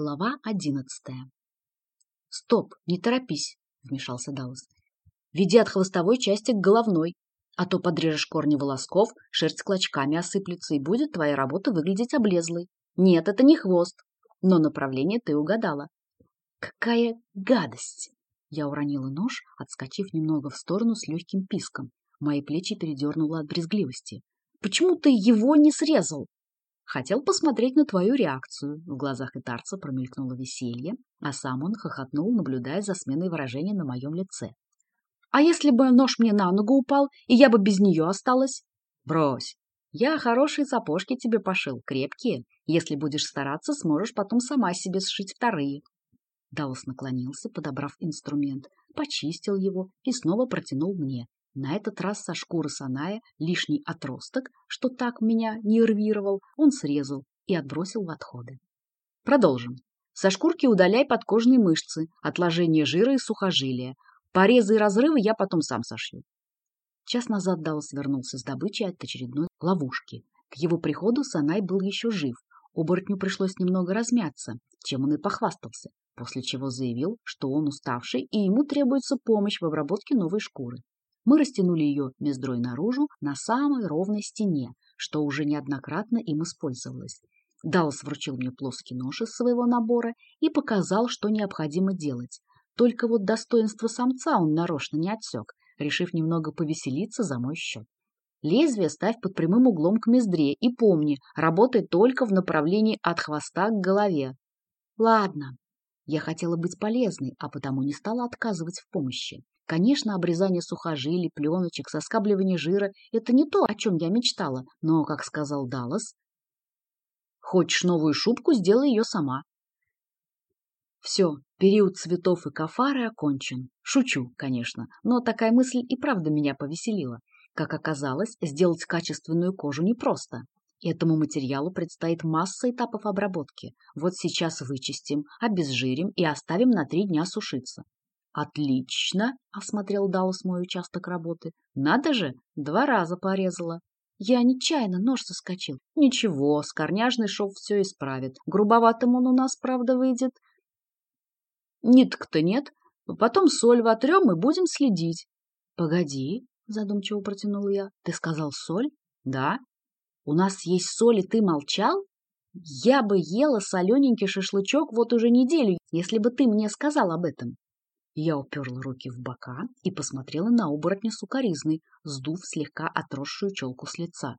Глава одиннадцатая. «Стоп, не торопись», — вмешался Даус. «Веди от хвостовой части к головной, а то подрежешь корни волосков, шерсть клочками осыплется, и будет твоя работа выглядеть облезлой. Нет, это не хвост, но направление ты угадала». «Какая гадость!» Я уронила нож, отскочив немного в сторону с легким писком. Мои плечи передернуло от брезгливости. «Почему ты его не срезал?» Хотел посмотреть на твою реакцию. В глазах Итарца промелькнуло веселье, а сам он хохотнул, наблюдая за сменой выражения на моем лице. А если бы нож мне на ногу упал, и я бы без нее осталась? Брось. Я хорошие сапожки тебе пошил, крепкие. Если будешь стараться, сможешь потом сама себе сшить вторые. Даус наклонился, подобрав инструмент, почистил его и снова протянул мне. На этот раз со шкуры Саная лишний отросток, что так меня нервировал, он срезал и отбросил в отходы. Продолжим. Со шкурки удаляй подкожные мышцы, отложение жира и сухожилия. Порезы и разрывы я потом сам сошью. Час назад Даус вернулся с добычей от очередной ловушки. К его приходу Санай был еще жив. Оборотню пришлось немного размяться, чем он и похвастался, после чего заявил, что он уставший и ему требуется помощь в обработке новой шкуры. Мы растянули ее мездрой наружу на самой ровной стене, что уже неоднократно им использовалось. Даллас вручил мне плоский нож из своего набора и показал, что необходимо делать. Только вот достоинство самца он нарочно не отсек, решив немного повеселиться за мой счет. Лезвие ставь под прямым углом к мездре и помни, работай только в направлении от хвоста к голове. Ладно. Я хотела быть полезной, а потому не стала отказывать в помощи. Конечно, обрезание сухожилий, пленочек, соскабливание жира – это не то, о чем я мечтала, но, как сказал Даллас, хочешь новую шубку, сделай ее сама. Все, период цветов и кафары окончен. Шучу, конечно, но такая мысль и правда меня повеселила. Как оказалось, сделать качественную кожу непросто. Этому материалу предстоит масса этапов обработки. Вот сейчас вычистим, обезжирим и оставим на три дня сушиться. «Отлично!» — осмотрел Даус мой участок работы. «Надо же! Два раза порезала!» Я нечаянно, нож соскочил. Ничего, скорняжный шов все исправит. Грубоватым он у нас, правда, выйдет. Ниток-то нет. Потом соль вотрем и будем следить. Погоди, задумчиво протянул я. Ты сказал соль? Да. У нас есть соль, и ты молчал? Я бы ела солененький шашлычок вот уже неделю, если бы ты мне сказал об этом. Я уперла руки в бока и посмотрела на оборотня сукоризной, сдув слегка отросшую челку с лица.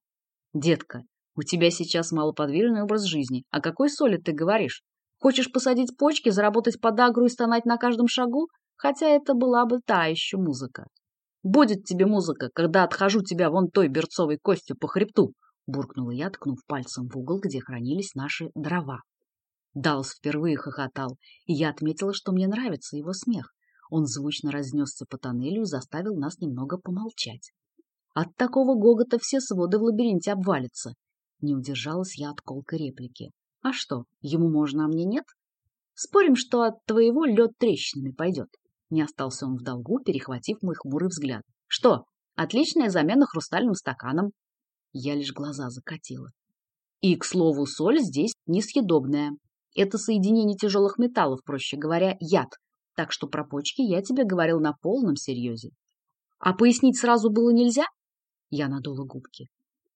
«Детка, у тебя сейчас малоподвижный образ жизни. О какой соли ты говоришь? Хочешь посадить почки, заработать подагру и стонать на каждом шагу? Хотя это была бы та еще музыка. Будет тебе музыка, когда отхожу тебя вон той берцовой костью по хребту!» буркнула я, ткнув пальцем в угол, где хранились наши дрова. Далс впервые хохотал, и я отметила, что мне нравится его смех. Он звучно разнесся по тоннелю и заставил нас немного помолчать. От такого гогота все своды в лабиринте обвалятся. Не удержалась я от колкой реплики. А что, ему можно, а мне нет? Спорим, что от твоего лед трещинами пойдет. Не остался он в долгу, перехватив мой хмурый взгляд. Что, отличная замена хрустальным стаканом? Я лишь глаза закатила. И, к слову, соль здесь несъедобная. Это соединение тяжелых металлов, проще говоря, яд, так что про почки я тебе говорил на полном серьезе. А пояснить сразу было нельзя? Я надула губки.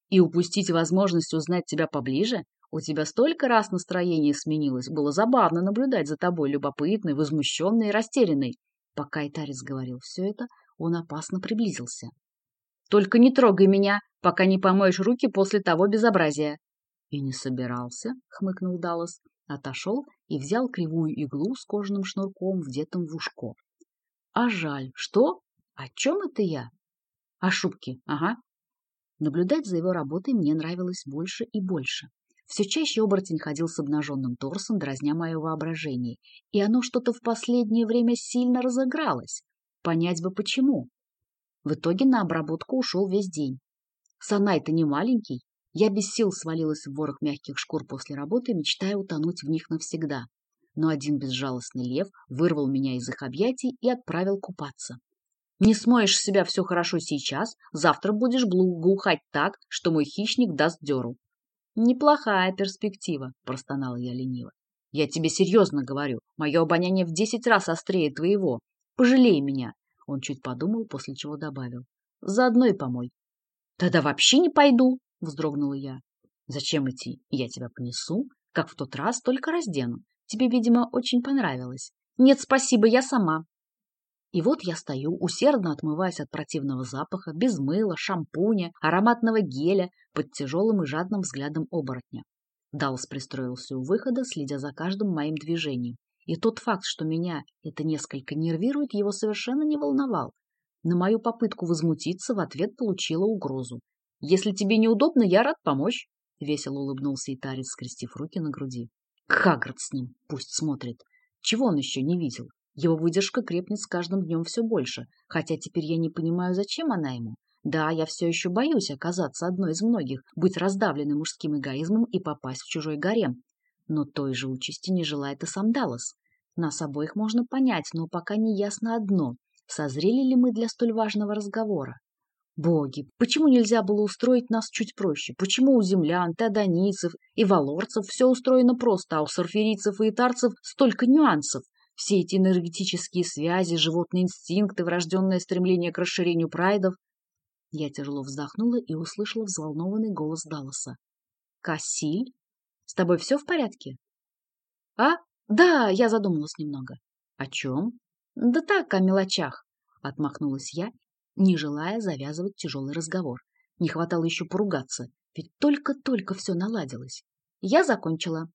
И упустить возможность узнать тебя поближе? У тебя столько раз настроение сменилось. Было забавно наблюдать за тобой, любопытной, возмущенной и растерянной. Пока Итарис говорил все это, он опасно приблизился. «Только не трогай меня, пока не помоешь руки после того безобразия!» «И не собирался», — хмыкнул Даллас отошел и взял кривую иглу с кожаным шнурком, вдетым в ушко. А жаль, что? О чем это я? О шубке, ага. Наблюдать за его работой мне нравилось больше и больше. Все чаще оборотень ходил с обнаженным торсом, дразня мое воображение, и оно что-то в последнее время сильно разыгралось. Понять бы почему. В итоге на обработку ушел весь день. Санай-то не маленький, я без сил свалилась в ворох мягких шкур после работы, мечтая утонуть в них навсегда. Но один безжалостный лев вырвал меня из их объятий и отправил купаться. Не смоешь себя все хорошо сейчас, завтра будешь глухать так, что мой хищник даст дёру. Неплохая перспектива, простонала я лениво. Я тебе серьезно говорю. Мое обоняние в десять раз острее твоего. Пожалей меня. Он чуть подумал, после чего добавил. Заодно и помой. Тогда вообще не пойду, вздрогнула я. Зачем идти? Я тебя понесу, как в тот раз, только раздену. Тебе, видимо, очень понравилось. Нет, спасибо, я сама. И вот я стою, усердно отмываясь от противного запаха, без мыла, шампуня, ароматного геля, под тяжелым и жадным взглядом оборотня. Даллас пристроился у выхода, следя за каждым моим движением. И тот факт, что меня это несколько нервирует, его совершенно не волновал. На мою попытку возмутиться в ответ получила угрозу. «Если тебе неудобно, я рад помочь», — весело улыбнулся Итарец, скрестив руки на груди. «Хагрид с ним, пусть смотрит. Чего он еще не видел? Его выдержка крепнет с каждым днем все больше, хотя теперь я не понимаю, зачем она ему. Да, я все еще боюсь оказаться одной из многих, быть раздавленной мужским эгоизмом и попасть в чужой гарем. Но той же участи не желает и сам Даллас. Нас обоих можно понять, но пока не ясно одно. Созрели ли мы для столь важного разговора? Боги, почему нельзя было устроить нас чуть проще? Почему у землян, теодонийцев и валорцев все устроено просто, а у сарферийцев и итарцев столько нюансов? Все эти энергетические связи, животные инстинкты, врожденное стремление к расширению прайдов. Я тяжело вздохнула и услышала взволнованный голос Далласа. «Кассиль, с тобой все в порядке?» «А? Да, я задумалась немного». «О чем?» «Да так, о мелочах», — отмахнулась я, не желая завязывать тяжелый разговор. Не хватало еще поругаться, ведь только-только все наладилось. Я закончила.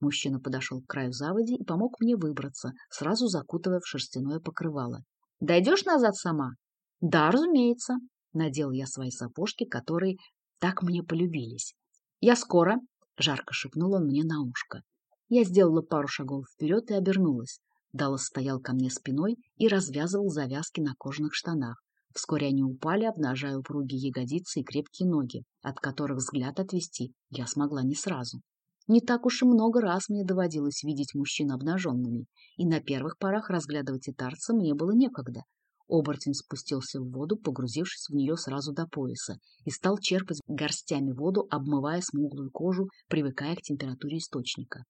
Мужчина подошел к краю заводи и помог мне выбраться, сразу закутывая в шерстяное покрывало. «Дойдешь назад сама?» «Да, разумеется», — надел я свои сапожки, которые так мне полюбились. «Я скоро», — жарко шепнул он мне на ушко. Я сделала пару шагов вперед и обернулась. Даллас стоял ко мне спиной и развязывал завязки на кожаных штанах. Вскоре они упали, обнажая упругие ягодицы и крепкие ноги, от которых взгляд отвести я смогла не сразу. Не так уж и много раз мне доводилось видеть мужчин обнаженными, и на первых порах разглядывать итарца мне было некогда. Оборотень спустился в воду, погрузившись в нее сразу до пояса, и стал черпать горстями воду, обмывая смуглую кожу, привыкая к температуре источника.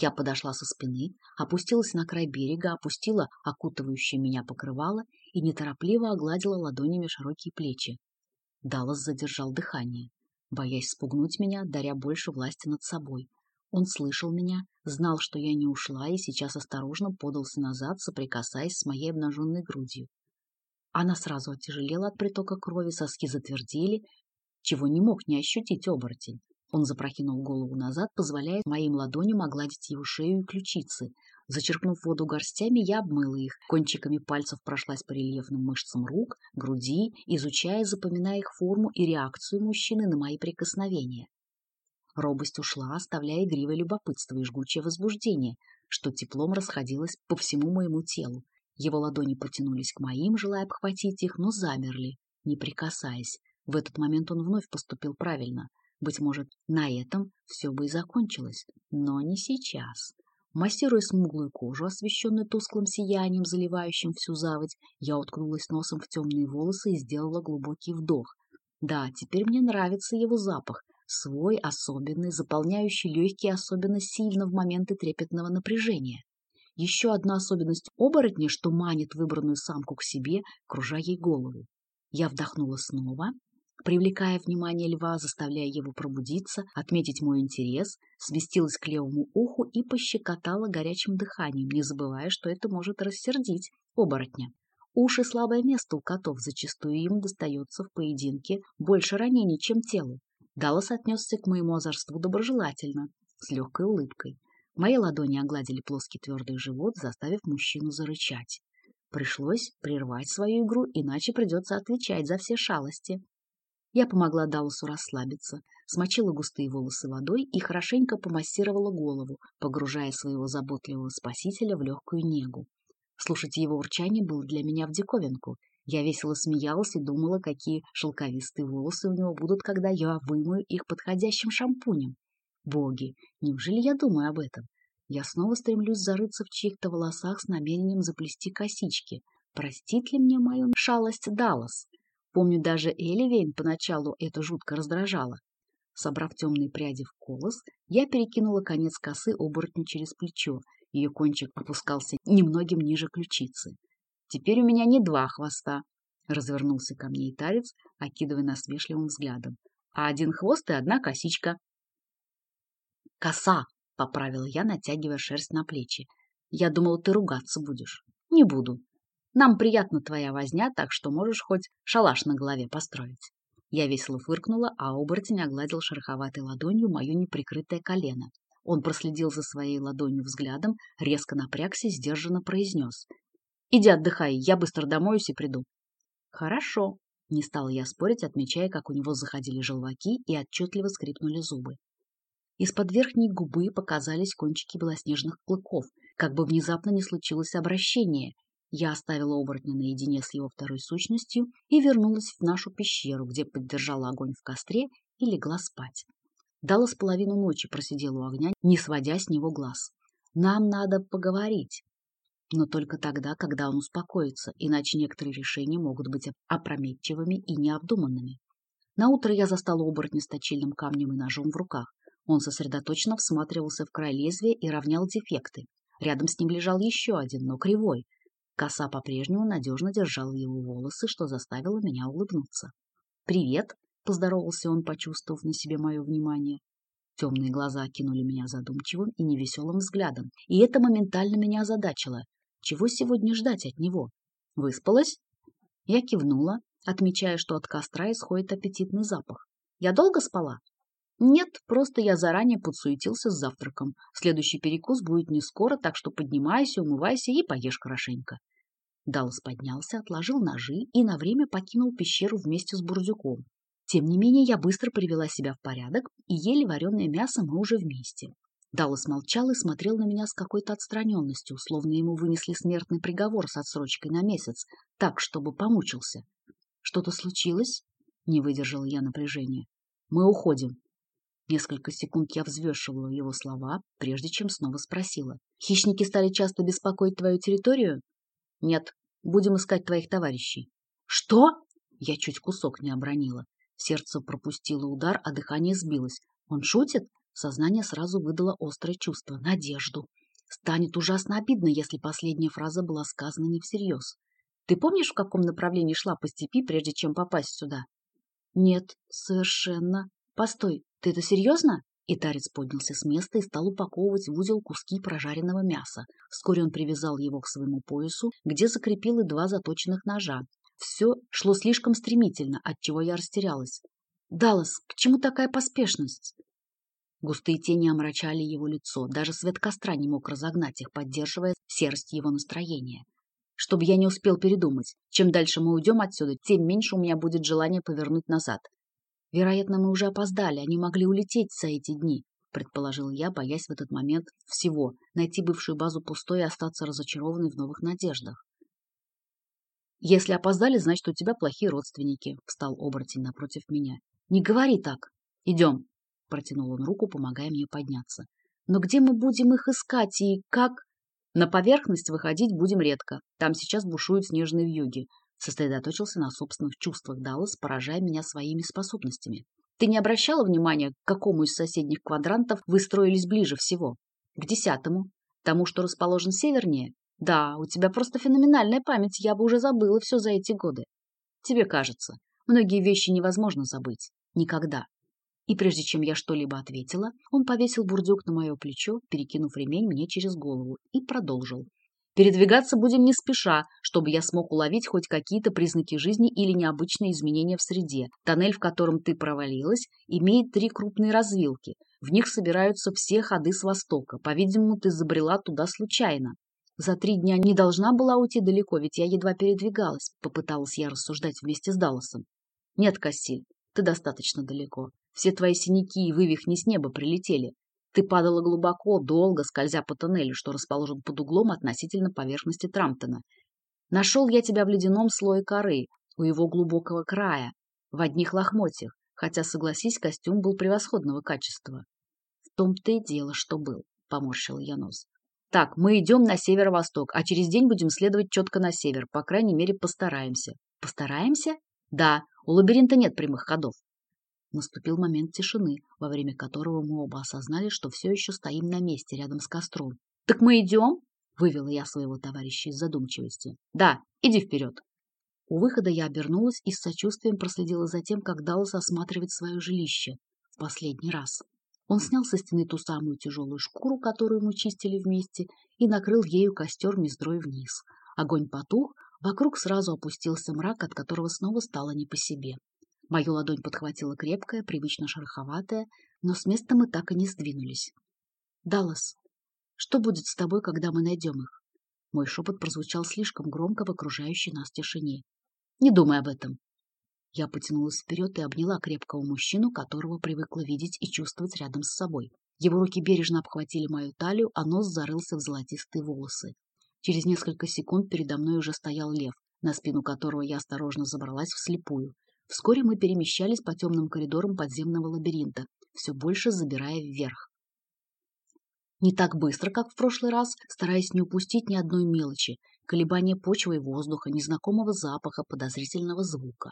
Я подошла со спины, опустилась на край берега, опустила окутывающее меня покрывало и неторопливо огладила ладонями широкие плечи. Даллас задержал дыхание, боясь спугнуть меня, даря больше власти над собой. Он слышал меня, знал, что я не ушла, и сейчас осторожно подался назад, соприкасаясь с моей обнаженной грудью. Она сразу оттяжелела от притока крови, соски затвердели, чего не мог не ощутить оборотень. Он запрокинул голову назад, позволяя моим ладоням огладить его шею и ключицы. Зачерпнув воду горстями, я обмыла их. Кончиками пальцев прошлась по рельефным мышцам рук, груди, изучая, запоминая их форму и реакцию мужчины на мои прикосновения. Робость ушла, оставляя игривое любопытство и жгучее возбуждение, что теплом расходилось по всему моему телу. Его ладони потянулись к моим, желая обхватить их, но замерли, не прикасаясь. В этот момент он вновь поступил правильно. Быть может, на этом все бы и закончилось, но не сейчас. Массируя смуглую кожу, освещенную тусклым сиянием, заливающим всю заводь, я уткнулась носом в темные волосы и сделала глубокий вдох. Да, теперь мне нравится его запах, свой, особенный, заполняющий легкие особенно сильно в моменты трепетного напряжения. Еще одна особенность оборотня, что манит выбранную самку к себе, кружа ей голову. Я вдохнула снова, привлекая внимание льва, заставляя его пробудиться, отметить мой интерес, сместилась к левому уху и пощекотала горячим дыханием, не забывая, что это может рассердить оборотня. Уши – слабое место у котов, зачастую им достается в поединке больше ранений, чем телу. Даллас отнесся к моему озорству доброжелательно, с легкой улыбкой. Мои ладони огладили плоский твердый живот, заставив мужчину зарычать. Пришлось прервать свою игру, иначе придется отвечать за все шалости. Я помогла Далласу расслабиться, смочила густые волосы водой и хорошенько помассировала голову, погружая своего заботливого спасителя в легкую негу. Слушать его урчание было для меня в диковинку. Я весело смеялась и думала, какие шелковистые волосы у него будут, когда я вымою их подходящим шампунем. Боги, неужели я думаю об этом? Я снова стремлюсь зарыться в чьих-то волосах с намерением заплести косички. Простит ли мне мою шалость Даллас? Помню, даже Эливейн поначалу это жутко раздражало. Собрав темные пряди в колос, я перекинула конец косы оборотня через плечо. Ее кончик опускался немногим ниже ключицы. «Теперь у меня не два хвоста», — развернулся ко мне и тарец, окидывая насмешливым взглядом, «а один хвост и одна косичка». «Коса!» — поправила я, натягивая шерсть на плечи. «Я думала, ты ругаться будешь». «Не буду. Нам приятна твоя возня, так что можешь хоть шалаш на голове построить». Я весело фыркнула, а оборотень огладил шероховатой ладонью мое неприкрытое колено. Он проследил за своей ладонью взглядом, резко напрягся сдержанно произнес. «Иди отдыхай, я быстро домоюсь и приду». «Хорошо», — не стала я спорить, отмечая, как у него заходили желваки и отчетливо скрипнули зубы. Из-под верхней губы показались кончики белоснежных клыков, как бы внезапно не случилось обращение, я оставила оборотня наедине с его второй сущностью и вернулась в нашу пещеру, где поддержала огонь в костре и легла спать. Дала с половину ночи просидела у огня, не сводя с него глаз. Нам надо поговорить. Но только тогда, когда он успокоится, иначе некоторые решения могут быть опрометчивыми и необдуманными. Наутро я застала оборотня с точильным камнем и ножом в руках. Он сосредоточенно всматривался в край лезвия и равнял дефекты. Рядом с ним лежал еще один, но кривой. Коса по-прежнему надежно держала его волосы, что заставило меня улыбнуться. «Привет!» — поздоровался он, почувствовав на себе мое внимание. Темные глаза кинули меня задумчивым и невеселым взглядом, и это моментально меня озадачило. Чего сегодня ждать от него? Выспалась? Я кивнула, отмечая, что от костра исходит аппетитный запах. Я долго спала? Нет, просто я заранее подсуетился с завтраком. Следующий перекус будет не скоро, так что поднимайся, умывайся и поешь хорошенько. Даллас поднялся, отложил ножи и на время покинул пещеру вместе с Бурдюком. Тем не менее, я быстро привела себя в порядок, и ели вареное мясо мы уже вместе. Даллас молчал и смотрел на меня с какой-то отстраненностью, словно ему вынесли смертный приговор с отсрочкой на месяц, так, чтобы помучился. «Что-то случилось?» — не выдержала я напряжения. «Мы уходим». Несколько секунд я взвешивала его слова, прежде чем снова спросила. «Хищники стали часто беспокоить твою территорию?» Нет, будем искать твоих товарищей. Что? Я чуть кусок не обронила. Сердце пропустило удар, а дыхание сбилось. Он шутит? Сознание сразу выдало острое чувство, надежду. Станет ужасно обидно, если последняя фраза была сказана не всерьез. Ты помнишь, в каком направлении шла по степи, прежде чем попасть сюда? Нет, совершенно. Постой, ты это серьезно? И тарец поднялся с места и стал упаковывать в узел куски прожаренного мяса. Вскоре он привязал его к своему поясу, где закрепил и два заточенных ножа. Все шло слишком стремительно, отчего я растерялась. «Даллас, к чему такая поспешность?» Густые тени омрачали его лицо, даже свет костра не мог разогнать их, поддерживая серость его настроения. Чтобы я не успел передумать, чем дальше мы уйдем отсюда, тем меньше у меня будет желание повернуть назад. Вероятно, мы уже опоздали, они могли улететь за эти дни, предположил я, боясь в этот момент всего — найти бывшую базу пустой и остаться разочарованной в новых надеждах. «Если опоздали, значит, у тебя плохие родственники», — встал оборотень напротив меня. «Не говори так. Идем», — протянул он руку, помогая мне подняться. «Но где мы будем их искать и как?» «На поверхность выходить будем редко. Там сейчас бушуют снежные вьюги сосредоточился на собственных чувствах Даллас, поражая меня своими способностями. Ты не обращала внимания, к какому из соседних квадрантов вы строились ближе всего? К десятому? Тому, что расположен севернее? Да, у тебя просто феноменальная память, я бы уже забыла все за эти годы. Тебе кажется, многие вещи невозможно забыть. Никогда. И прежде чем я что-либо ответила, он повесил бурдюк на мое плечо, перекинув ремень мне через голову, и продолжил. Передвигаться будем не спеша, чтобы я смог уловить хоть какие-то признаки жизни или необычные изменения в среде. Тоннель, в котором ты провалилась, имеет три крупные развилки. В них собираются все ходы с востока. По-видимому, ты забрела туда случайно. За три дня не должна была уйти далеко, ведь я едва передвигалась, попыталась я рассуждать вместе с Далласом. Нет, Кассиль, ты достаточно далеко. Все твои синяки и вывихни с неба прилетели. Ты падала глубоко, долго, скользя по туннелю, что расположен под углом относительно поверхности Трамптона. Нашел я тебя в ледяном слое коры, у его глубокого края, в одних лохмотьях, хотя, согласись, костюм был превосходного качества. В том-то и дело, что был, — поморщил я нос. Так, мы идем на северо-восток, а через день будем следовать четко на север, по крайней мере, постараемся. Постараемся? Да, у лабиринта нет прямых ходов. Наступил момент тишины, во время которого мы оба осознали, что все еще стоим на месте рядом с костром. «Так мы идем?» — вывела я своего товарища из задумчивости. «Да, иди вперед!» У выхода я обернулась и с сочувствием проследила за тем, как Даллас осматривает свое жилище в последний раз. Он снял со стены ту самую тяжелую шкуру, которую мы чистили вместе, и накрыл ею костер мездрой вниз. Огонь потух, вокруг сразу опустился мрак, от которого снова стало не по себе. Мою ладонь подхватила крепкая, привычно шероховатая, но с места мы так и не сдвинулись. «Даллас, что будет с тобой, когда мы найдем их?» Мой шепот прозвучал слишком громко в окружающей нас тишине. «Не думай об этом. Я потянулась вперед и обняла крепкого мужчину, которого привыкла видеть и чувствовать рядом с собой. Его руки бережно обхватили мою талию, а нос зарылся в золотистые волосы. Через несколько секунд передо мной уже стоял лев, на спину которого я осторожно забралась вслепую. Вскоре мы перемещались по темным коридорам подземного лабиринта, все больше забирая вверх. Не так быстро, как в прошлый раз, стараясь не упустить ни одной мелочи, колебания почвы и воздуха, незнакомого запаха, подозрительного звука.